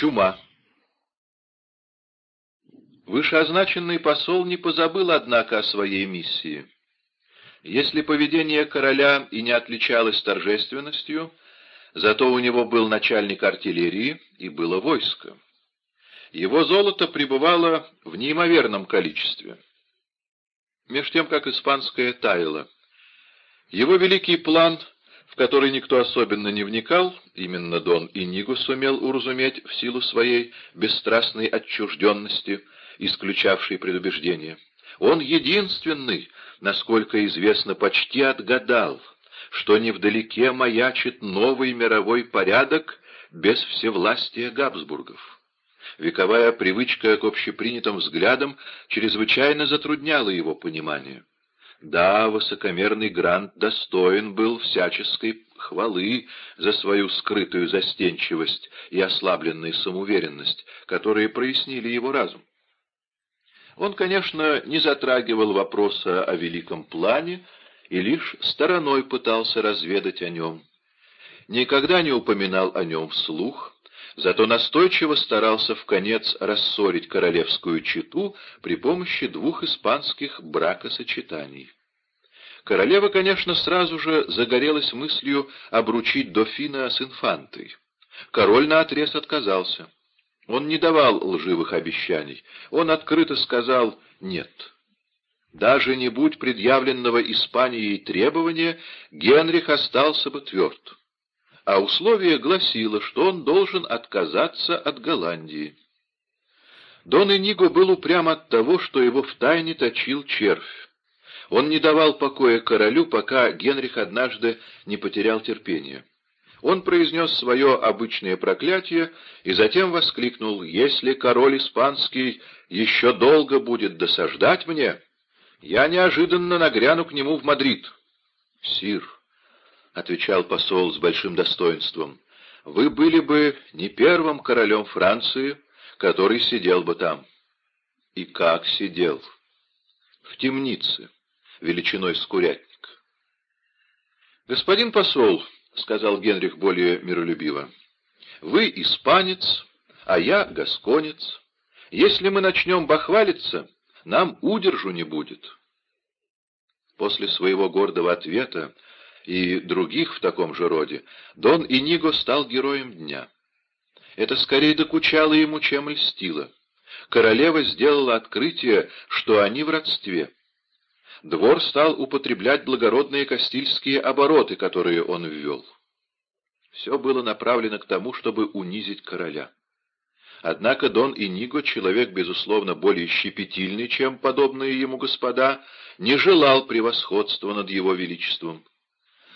Чума. Вышеозначенный посол не позабыл, однако, о своей миссии. Если поведение короля и не отличалось торжественностью, зато у него был начальник артиллерии и было войско. Его золото пребывало в неимоверном количестве. Меж тем, как испанское таяло. Его великий план в который никто особенно не вникал, именно Дон Иниго сумел уразуметь в силу своей бесстрастной отчужденности, исключавшей предубеждение. Он единственный, насколько известно, почти отгадал, что невдалеке маячит новый мировой порядок без всевластия Габсбургов. Вековая привычка к общепринятым взглядам чрезвычайно затрудняла его понимание. Да, высокомерный Грант достоин был всяческой хвалы за свою скрытую застенчивость и ослабленную самоуверенность, которые прояснили его разум. Он, конечно, не затрагивал вопроса о великом плане и лишь стороной пытался разведать о нем. Никогда не упоминал о нем вслух, зато настойчиво старался в конец рассорить королевскую чету при помощи двух испанских бракосочетаний. Королева, конечно, сразу же загорелась мыслью обручить дофина с инфантой. Король наотрез отказался. Он не давал лживых обещаний. Он открыто сказал «нет». Даже не будь предъявленного Испанией требования, Генрих остался бы тверд а условие гласило, что он должен отказаться от Голландии. Дон Эниго был упрям от того, что его втайне точил червь. Он не давал покоя королю, пока Генрих однажды не потерял терпение. Он произнес свое обычное проклятие и затем воскликнул, «Если король испанский еще долго будет досаждать мне, я неожиданно нагряну к нему в Мадрид». «Сир», — отвечал посол с большим достоинством, — «вы были бы не первым королем Франции, который сидел бы там». «И как сидел?» «В темнице, величиной с курятник». «Господин посол», — сказал Генрих более миролюбиво, — «вы испанец, а я гасконец. Если мы начнем бахвалиться, нам удержу не будет». После своего гордого ответа и других в таком же роде, Дон Иниго стал героем дня. Это скорее докучало ему, чем льстило. Королева сделала открытие, что они в родстве. Двор стал употреблять благородные кастильские обороты, которые он ввел. Все было направлено к тому, чтобы унизить короля. Однако Дон Иниго, человек, безусловно, более щепетильный, чем подобные ему господа, не желал превосходства над его величеством.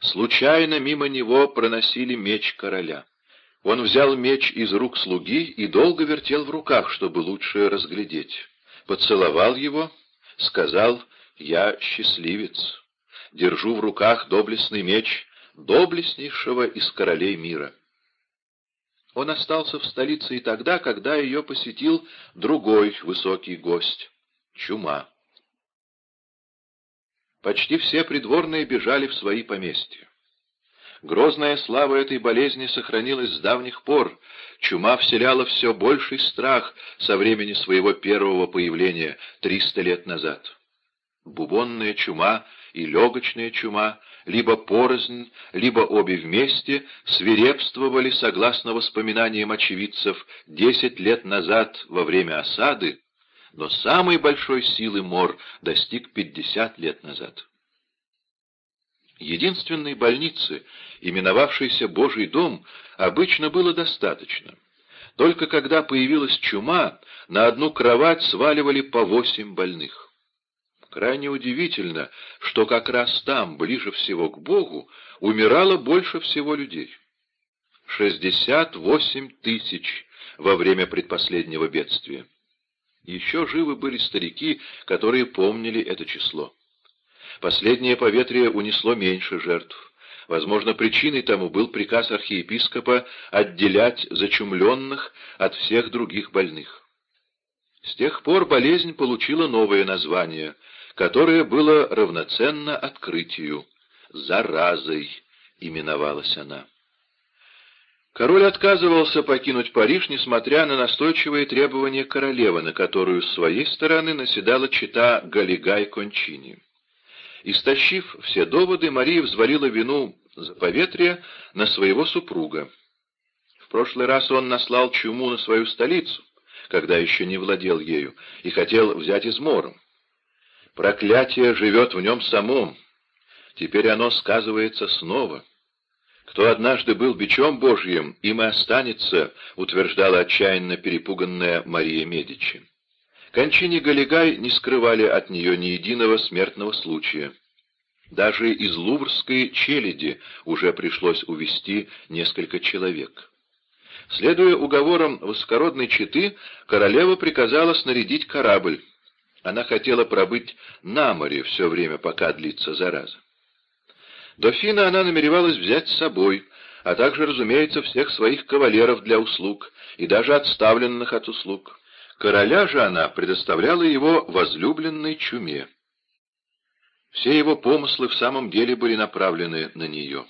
Случайно мимо него проносили меч короля. Он взял меч из рук слуги и долго вертел в руках, чтобы лучше разглядеть. Поцеловал его, сказал «Я счастливец, держу в руках доблестный меч доблестнейшего из королей мира». Он остался в столице и тогда, когда ее посетил другой высокий гость — чума. Почти все придворные бежали в свои поместья. Грозная слава этой болезни сохранилась с давних пор. Чума вселяла все больший страх со времени своего первого появления, триста лет назад. Бубонная чума и легочная чума, либо порознь, либо обе вместе, свирепствовали, согласно воспоминаниям очевидцев, десять лет назад во время осады, но самой большой силы мор достиг 50 лет назад. Единственной больницы, именовавшейся Божий дом, обычно было достаточно. Только когда появилась чума, на одну кровать сваливали по восемь больных. Крайне удивительно, что как раз там, ближе всего к Богу, умирало больше всего людей. Шестьдесят восемь тысяч во время предпоследнего бедствия. Еще живы были старики, которые помнили это число. Последнее поветрие унесло меньше жертв. Возможно, причиной тому был приказ архиепископа отделять зачумленных от всех других больных. С тех пор болезнь получила новое название, которое было равноценно открытию. «Заразой» именовалась она. Король отказывался покинуть Париж, несмотря на настойчивые требования королевы, на которую с своей стороны наседала чита Галигай Кончини. Истощив все доводы, Мария взвалила вину за поветрие на своего супруга. В прошлый раз он наслал чуму на свою столицу, когда еще не владел ею, и хотел взять измором. Проклятие живет в нем самом. Теперь оно сказывается снова. Кто однажды был бичом Божьим, им и останется, утверждала отчаянно перепуганная Мария Медичи. Кончини Галигай не скрывали от нее ни единого смертного случая. Даже из луврской челяди уже пришлось увести несколько человек. Следуя уговорам высокородной четы, королева приказала снарядить корабль. Она хотела пробыть на море все время, пока длится зараза. Дофина она намеревалась взять с собой, а также, разумеется, всех своих кавалеров для услуг и даже отставленных от услуг. Короля же она предоставляла его возлюбленной чуме. Все его помыслы в самом деле были направлены на нее.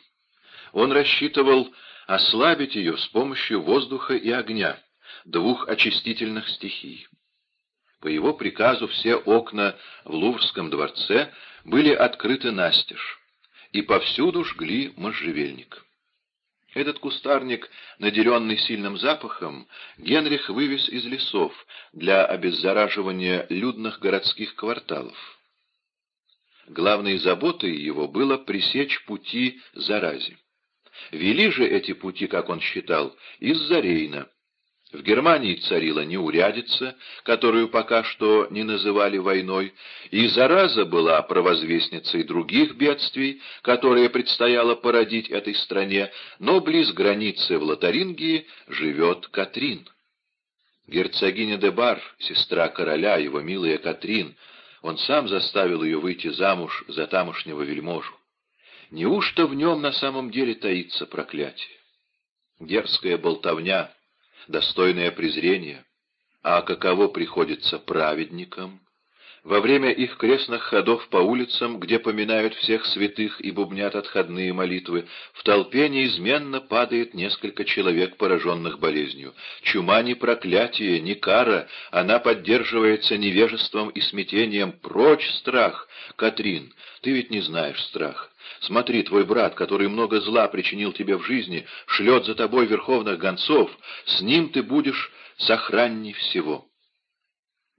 Он рассчитывал ослабить ее с помощью воздуха и огня, двух очистительных стихий. По его приказу все окна в Луврском дворце были открыты настежь и повсюду жгли можжевельник. Этот кустарник, наделенный сильным запахом, Генрих вывез из лесов для обеззараживания людных городских кварталов. Главной заботой его было пресечь пути заразе. Вели же эти пути, как он считал, из-за Рейна, в Германии царила неурядица, которую пока что не называли войной, и зараза была провозвестницей других бедствий, которые предстояло породить этой стране, но близ границы в Лотарингии живет Катрин. Герцогиня де Бар, сестра короля, его милая Катрин, он сам заставил ее выйти замуж за тамошнего вельможу. Неужто в нем на самом деле таится проклятие? Дерзкая болтовня — достойное презрения. А каково приходится праведникам? Во время их крестных ходов по улицам, где поминают всех святых и бубнят отходные молитвы, в толпе неизменно падает несколько человек, пораженных болезнью. Чума не проклятие, не кара, она поддерживается невежеством и смятением. Прочь страх! Катрин, ты ведь не знаешь страх. Смотри, твой брат, который много зла причинил тебе в жизни, шлет за тобой верховных гонцов, с ним ты будешь сохранней всего.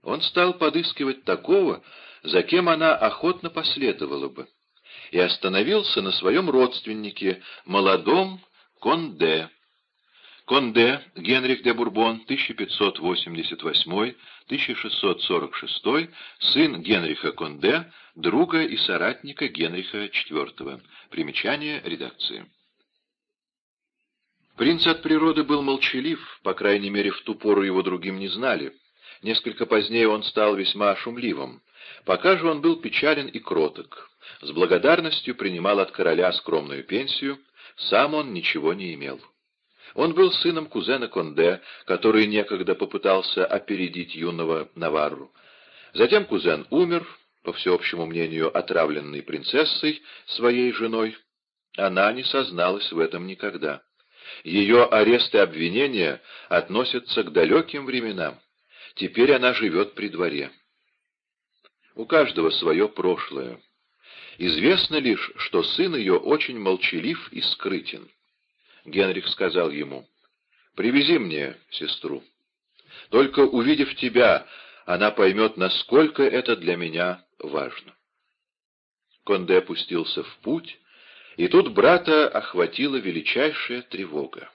Он стал подыскивать такого, за кем она охотно последовала бы, и остановился на своем родственнике, молодом Конде. Конде Генрих де Бурбон, 1588-1646, сын Генриха Конде, друга и соратника Генриха IV. Примечание редакции. Принц от природы был молчалив, по крайней мере, в ту пору его другим не знали. Несколько позднее он стал весьма шумливым. Пока же он был печален и кроток. С благодарностью принимал от короля скромную пенсию, сам он ничего не имел. Он был сыном кузена Конде, который некогда попытался опередить юного Наварру. Затем кузен умер, по всеобщему мнению, отравленный принцессой, своей женой. Она не созналась в этом никогда. Ее арест и обвинения относятся к далеким временам. Теперь она живет при дворе. У каждого свое прошлое. Известно лишь, что сын ее очень молчалив и скрытен. Генрих сказал ему, «Привези мне сестру. Только увидев тебя, она поймет, насколько это для меня важно». Конде опустился в путь, и тут брата охватила величайшая тревога.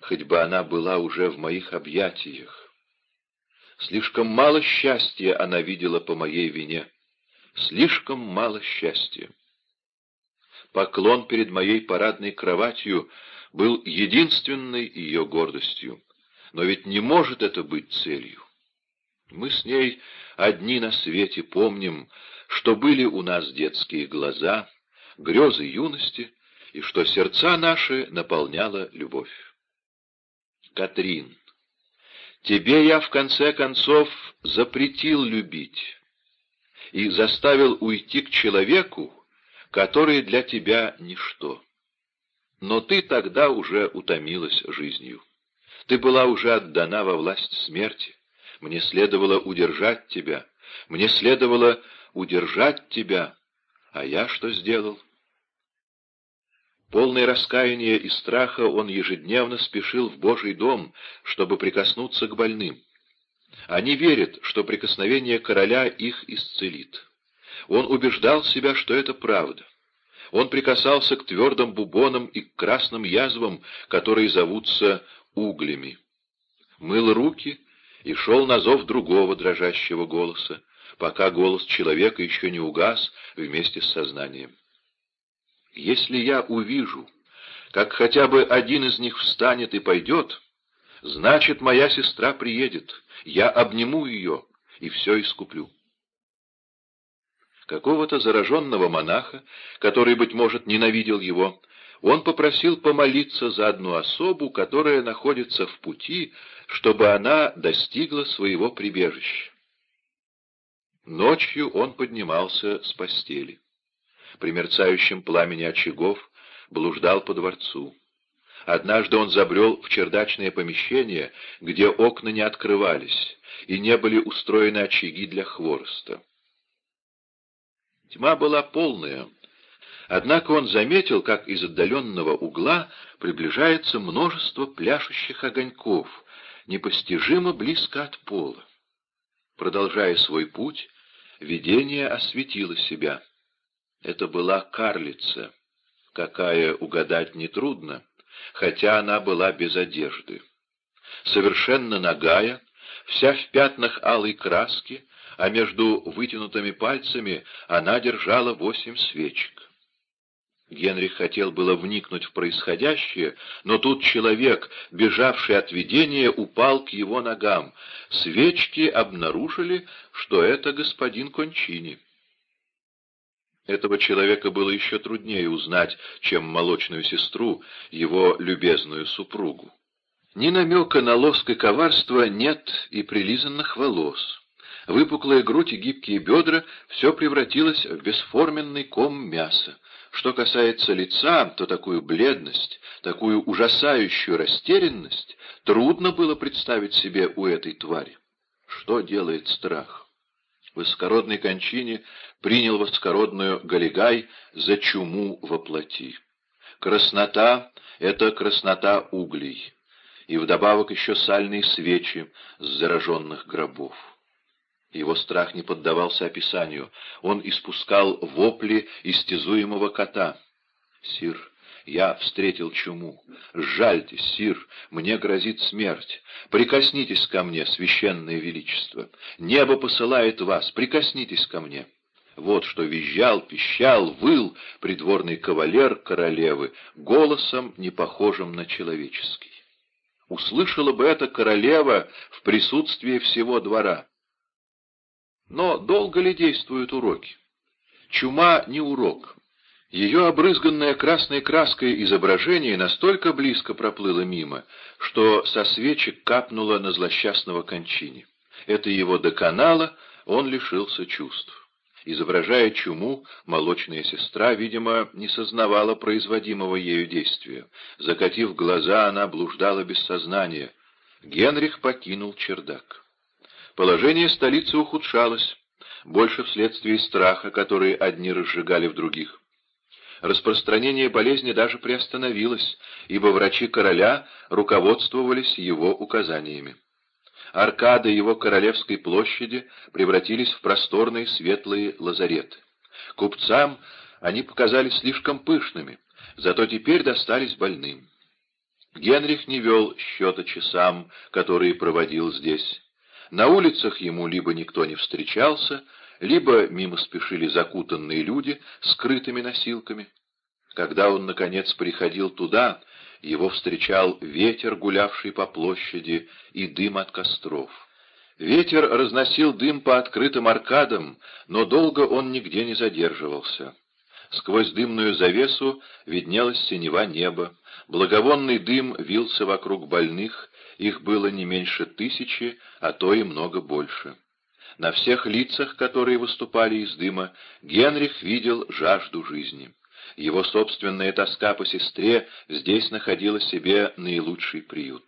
Хоть бы она была уже в моих объятиях, Слишком мало счастья она видела по моей вине. Слишком мало счастья. Поклон перед моей парадной кроватью был единственной ее гордостью. Но ведь не может это быть целью. Мы с ней одни на свете помним, что были у нас детские глаза, грезы юности, и что сердца наши наполняла любовь. Катрин, Тебе я, в конце концов, запретил любить и заставил уйти к человеку, который для тебя ничто. Но ты тогда уже утомилась жизнью. Ты была уже отдана во власть смерти. Мне следовало удержать тебя. Мне следовало удержать тебя. А я что сделал? Полный раскаяния и страха он ежедневно спешил в Божий дом, чтобы прикоснуться к больным. Они верят, что прикосновение короля их исцелит. Он убеждал себя, что это правда. Он прикасался к твердым бубонам и к красным язвам, которые зовутся углями. Мыл руки и шел на зов другого дрожащего голоса, пока голос человека еще не угас вместе с сознанием. Если я увижу, как хотя бы один из них встанет и пойдет, значит, моя сестра приедет, я обниму ее и все искуплю. Какого-то зараженного монаха, который, быть может, ненавидел его, он попросил помолиться за одну особу, которая находится в пути, чтобы она достигла своего прибежища. Ночью он поднимался с постели при мерцающем пламени очагов, блуждал по дворцу. Однажды он забрел в чердачное помещение, где окна не открывались, и не были устроены очаги для хвороста. Тьма была полная, однако он заметил, как из отдаленного угла приближается множество пляшущих огоньков, непостижимо близко от пола. Продолжая свой путь, видение осветило себя. Это была карлица, какая угадать нетрудно, хотя она была без одежды. Совершенно нагая, вся в пятнах алой краски, а между вытянутыми пальцами она держала восемь свечек. Генрих хотел было вникнуть в происходящее, но тут человек, бежавший от видения, упал к его ногам. Свечки обнаружили, что это господин Кончини. Этого человека было еще труднее узнать, чем молочную сестру, его любезную супругу. Ни намека на лоск и коварство нет и прилизанных волос. Выпуклая грудь и гибкие бедра — все превратилось в бесформенный ком мяса. Что касается лица, то такую бледность, такую ужасающую растерянность трудно было представить себе у этой твари. Что делает страх? В высокородной кончине принял воскородную Галигай за чуму воплоти. Краснота — это краснота углей, и вдобавок еще сальные свечи с зараженных гробов. Его страх не поддавался описанию, он испускал вопли истязуемого кота. «Сир, я встретил чуму. Жальтесь, сир, мне грозит смерть. Прикоснитесь ко мне, священное величество. Небо посылает вас, прикоснитесь ко мне». Вот что визжал, пищал, выл придворный кавалер королевы, голосом, не похожим на человеческий. Услышала бы это королева в присутствии всего двора. Но долго ли действуют уроки? Чума не урок. Ее обрызганное красной краской изображение настолько близко проплыло мимо, что со свечек капнуло на злосчастного кончине. Это его доконало, он лишился чувств. Изображая чуму, молочная сестра, видимо, не сознавала производимого ею действия. Закатив глаза, она блуждала без сознания. Генрих покинул чердак. Положение столицы ухудшалось, больше вследствие страха, который одни разжигали в других. Распространение болезни даже приостановилось, ибо врачи короля руководствовались его указаниями. Аркады его королевской площади превратились в просторные светлые лазареты. Купцам они показались слишком пышными, зато теперь достались больным. Генрих не вел счета часам, которые проводил здесь. На улицах ему либо никто не встречался, либо мимо спешили закутанные люди с скрытыми носилками. Когда он, наконец, приходил туда, его встречал ветер, гулявший по площади, и дым от костров. Ветер разносил дым по открытым аркадам, но долго он нигде не задерживался. Сквозь дымную завесу виднелась синева неба, благовонный дым вился вокруг больных, их было не меньше тысячи, а то и много больше. На всех лицах, которые выступали из дыма, Генрих видел жажду жизни. Его собственная тоска по сестре здесь находила себе наилучший приют.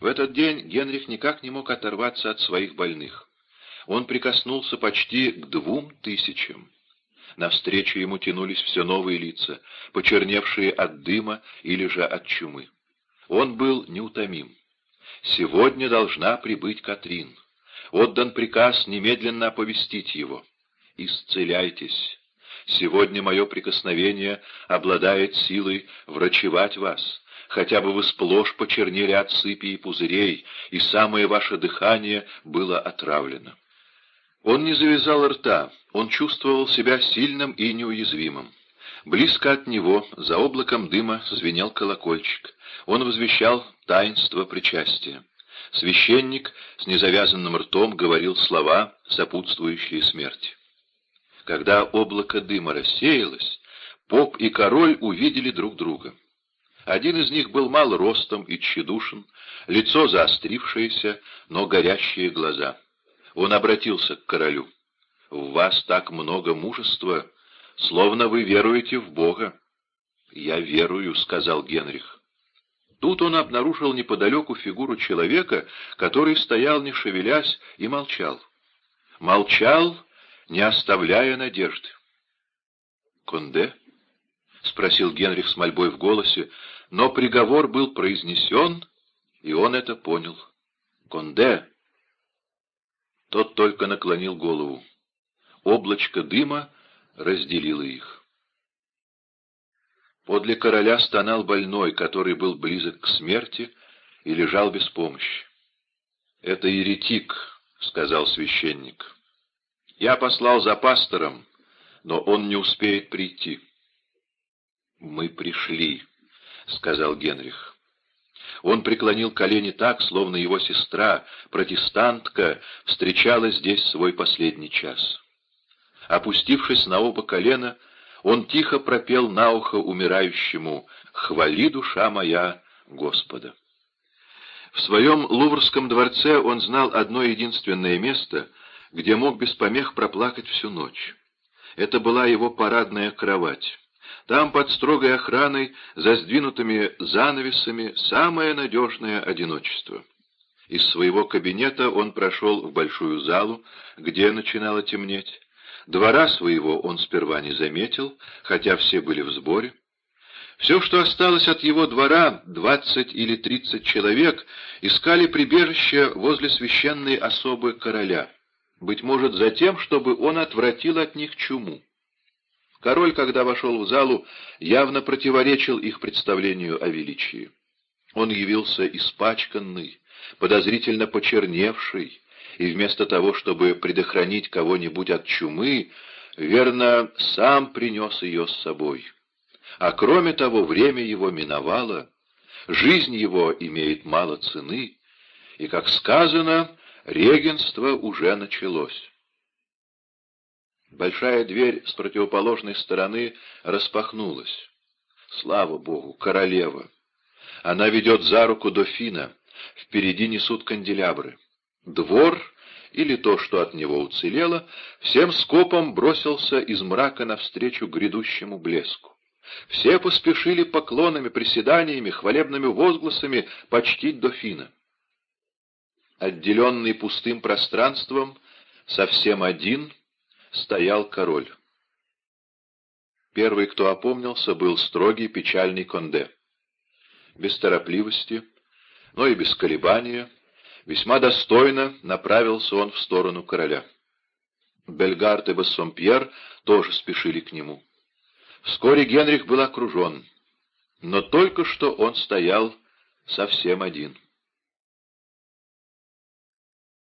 В этот день Генрих никак не мог оторваться от своих больных. Он прикоснулся почти к двум тысячам. Навстречу ему тянулись все новые лица, почерневшие от дыма или же от чумы. Он был неутомим. Сегодня должна прибыть Катрин. Отдан приказ немедленно оповестить его. «Исцеляйтесь. Сегодня мое прикосновение обладает силой врачевать вас хотя бы вы сплошь почернели от сыпи и пузырей, и самое ваше дыхание было отравлено. Он не завязал рта, он чувствовал себя сильным и неуязвимым. Близко от него, за облаком дыма, звенел колокольчик. Он возвещал таинство причастия. Священник с незавязанным ртом говорил слова, сопутствующие смерти. Когда облако дыма рассеялось, поп и король увидели друг друга. Один из них был мал ростом и тщедушен, лицо заострившееся, но горящие глаза. Он обратился к королю. «В вас так много мужества, словно вы веруете в Бога». «Я верую», — сказал Генрих. Тут он обнаружил неподалеку фигуру человека, который стоял, не шевелясь, и молчал. Молчал, не оставляя надежды. «Конде?» — спросил Генрих с мольбой в голосе, но приговор был произнесен, и он это понял. «Конде!» Тот только наклонил голову. Облачко дыма разделило их. Подле короля стонал больной, который был близок к смерти и лежал без помощи. «Это еретик», — сказал священник. «Я послал за пастором, но он не успеет прийти». «Мы пришли», — сказал Генрих. Он преклонил колени так, словно его сестра, протестантка, встречала здесь свой последний час. Опустившись на оба колена, он тихо пропел на ухо умирающему «Хвали, душа моя, Господа». В своем Луврском дворце он знал одно единственное место, где мог без помех проплакать всю ночь. Это была его парадная кровать. Там под строгой охраной, за сдвинутыми занавесами, самое надежное одиночество. Из своего кабинета он прошел в большую залу, где начинало темнеть. Двора своего он сперва не заметил, хотя все были в сборе. Все, что осталось от его двора, двадцать или тридцать человек, искали прибежище возле священной особы короля, быть может, за тем, чтобы он отвратил от них чуму. Король, когда вошел в залу, явно противоречил их представлению о величии. Он явился испачканный, подозрительно почерневший, и вместо того, чтобы предохранить кого-нибудь от чумы, верно, сам принес ее с собой. А кроме того, время его миновало, жизнь его имеет мало цены, и, как сказано, регенство уже началось. Большая дверь с противоположной стороны распахнулась. Слава Богу, королева! Она ведет за руку дофина, впереди несут канделябры. Двор, или то, что от него уцелело, всем скопом бросился из мрака навстречу грядущему блеску. Все поспешили поклонами, приседаниями, хвалебными возгласами почтить дофина. Отделенный пустым пространством, совсем один — стоял король. Первый, кто опомнился, был строгий печальный Конде. Без торопливости, но и без колебания, весьма достойно направился он в сторону короля. Бельгард и Бассомпьер тоже спешили к нему. Вскоре Генрих был окружен, но только что он стоял совсем один.